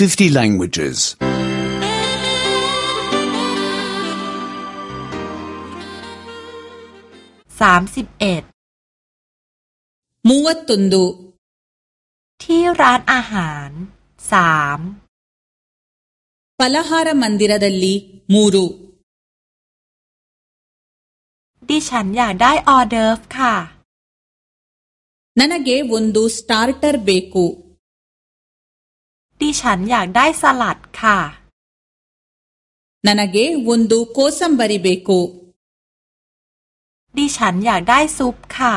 50 languages. 31 31ที่ร้านอาหารสามปลาหารมันดิรดัลลีมูรูดิฉันอยากได้ออเดอร์ฟค่ะนันเกวุนดูสตาร์เตอร์เบกู ฉันอยากได้สลัดค่ะ ನನಗೆ ಒಂದು ಕೋಸಂಬರಿ ಬೇಕು ดิฉันอยากได้ซุปค่ะ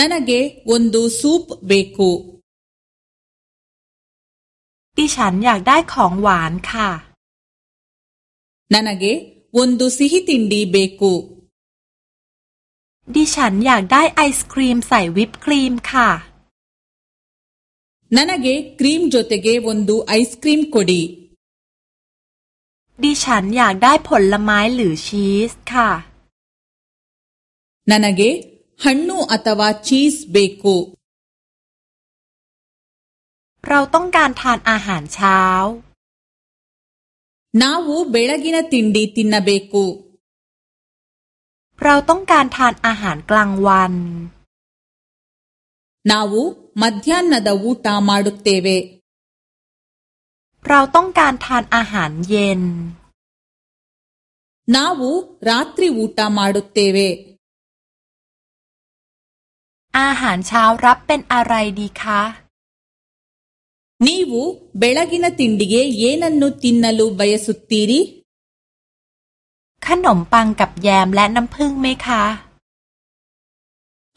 ನನಗೆ ಒಂದು ಸೂಪ್ ಬೇಕು ดิฉันอยากได้ของหวานค่ะ ನನಗೆ ಒಂದು ಸಿಹಿ ತಿಂಡಿ ಬೇಕು ดิฉันอยากได้ไอศครีมใส่วิปครีมค่ะ ನನಗೆ ಕ್ರೀಮ್ ಜೊತೆಗೆ ಒಂದು ಐಸ್ ಕ್ರೀಮ್ ಕೊಡಿ ดิฉันอยากได้ผลไม้หรือชีสค่ะ ನನಗೆ ಹಣ್ಣು ಅಥವಾ ಚೀಸ್ ಬೇಕು เราต้องการทานอาหารเช้า ನಾವು ಬೆಳಗಿನ ತಿಂಡಿ ತಿನ್ನಬೇಕು เราต้องการทานอาหารกลางวัน ನಾವು ಮಧ್ಯಾಹ್ನದ ಊಟ ಮಾಡುತ್ತೇವೆ เราต้องการทานอาหารเย็น ನಾವು ರಾತ್ರಿ ಊಟ ಮಾಡುತ್ತೇವೆ อาหารเช้ารับเป็นอะไรดีคะ ನೀವು ಬೆಳಗಿನ ತಿಂಡಿಗೆ ಏನನ್ನು ತಿನ್ನಲು ಬಯಸುತ್ತೀರಿ ขนมปังกับแยมและน้ำผึ้งไหมคะ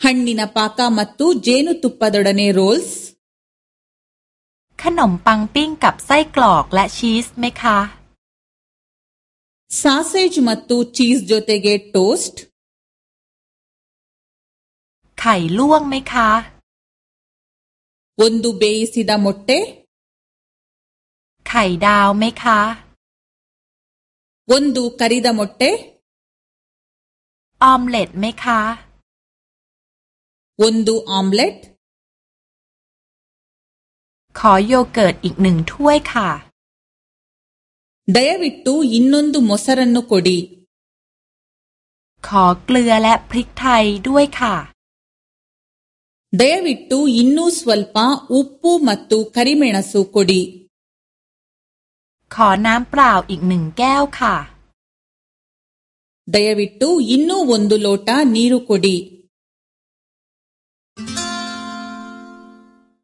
ಹಣ್ಣಿನ ಪಾಕ ಮತ್ತು ಜೇನುತುಪ್ಪದೊಡನೆ ರೋಲ್ಸ್ ขนมปังปิ้งกับไส้กรอกและชีสไหมคะ ಸಾಸೇಜ್ ಮತ್ತು ಚೀಸ್ ಜೊತೆಗೆ ಟೋಸ್ಟ್ ไข่ลวกไหมคะ ಒಂದು ಬೇಯಿಸಿದ ಮೊಟ್ಟೆ ไข่ดาวไหมคะ ಒಂದು ಕರಿದ ಮೊಟ್ಟೆ ออมเล็ตไหมคะ ಒಂದು ಆಮ್ಲೆಟ್ ขอโยเกิร์ตอีกหนึ่งถ้วยค่ะ ದಯವಿಟ್ಟು ಇನ್ನೊಂದು ಮೊಸರನ್ನು ಕೊಡಿ ขอเกลือและพริกไทยด้วยค่ะ ದಯವಿಟ್ಟು ಇನ್ನೂ ಸ್ವಲ್ಪ ಉಪ್ಪು ಮತ್ತು ಕರಿಮೆಣಸು ಕೊಡಿ ขอน้ำเปล่าอีกหนึ่งแก้วค่ะ ದಯವಿಟ್ಟು ಇನ್ನೂ ಒಂದು ಲೋಟ ನೀರು ಕೊಡಿ